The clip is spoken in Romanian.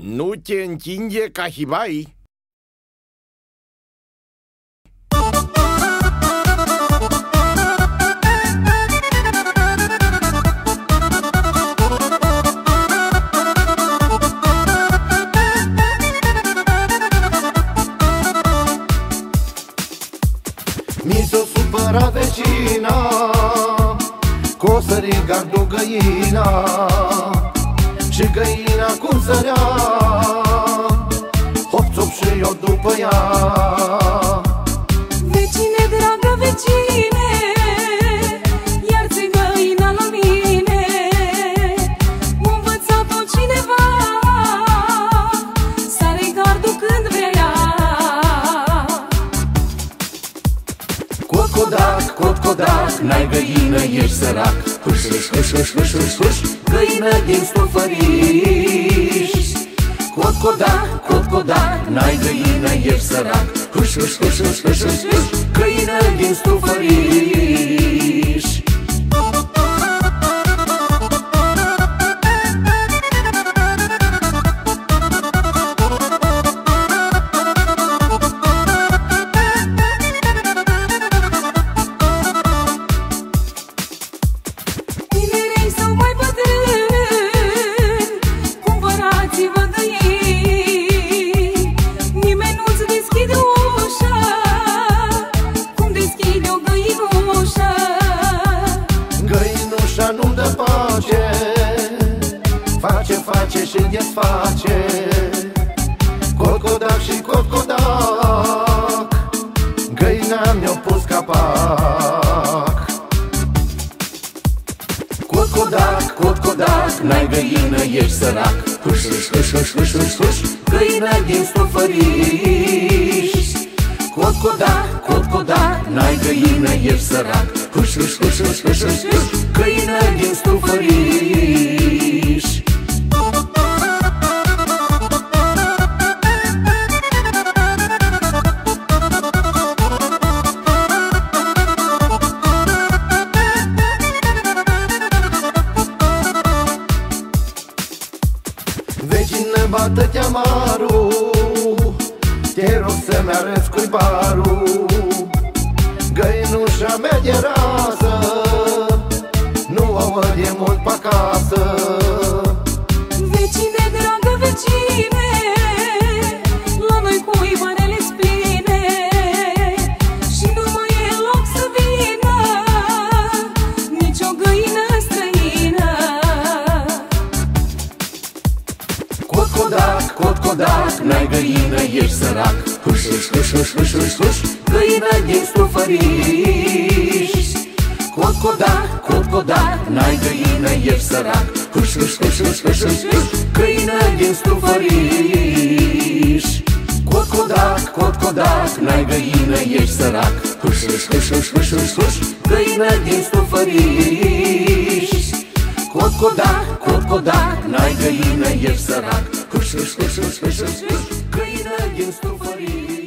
Nuchen chinye kajibai. Mi s-o supărat vecina Că o să regard o găina Și găina cum sărea? Hop, țop și eu după ea. Vecine, dragă vecine codac, cot, codac N-ai găină, ești sărac. Huș, huș, huș, huș, huș, huș, huș Găină din stufăriș Cot, codac, cot, codac N-ai găină, ești sărac. Huș, huș, huș, huș, huș, huș, huș Găină din stufăriș Face, face și desface. Cotcodac și cotcodac Găina mi-a pus capac. Cotcodac, cotcodac N-ai găină, ești sărac. Huș, huș, huș, huș, huș, huș, huș Găina din stufăriș Cotcodac, cotcodac N-ai găină, ești sărac. Huș, huș, huș, huș, huș, huș, huș Găina din stufăriș Vecine bată-te amaru Te rog să-mi arăți cuibarul Găinușa mea de rază Nu o văd de mult pe acasă. Vecine, dragă vecine codac, cot, codac N-ai găină, ești sărac Huș, huș, huș, huș, huș, huș, huș Găină din stufăriș Cot, codac, cot, codac N-ai găină, ești sărac Huș, huș, huș, huș, huș, huș, huș Găină din stufăriș Cot, codac, cot, codac N-ai găină, ești sărac Huș, huș, huș, huș, huș, huș, huș Găină din stufăriș Cot, codac, cot, codac N-ai găină, ești sărac Huș, huș, huș, huș, huș, huș, huș Găină din stufăriș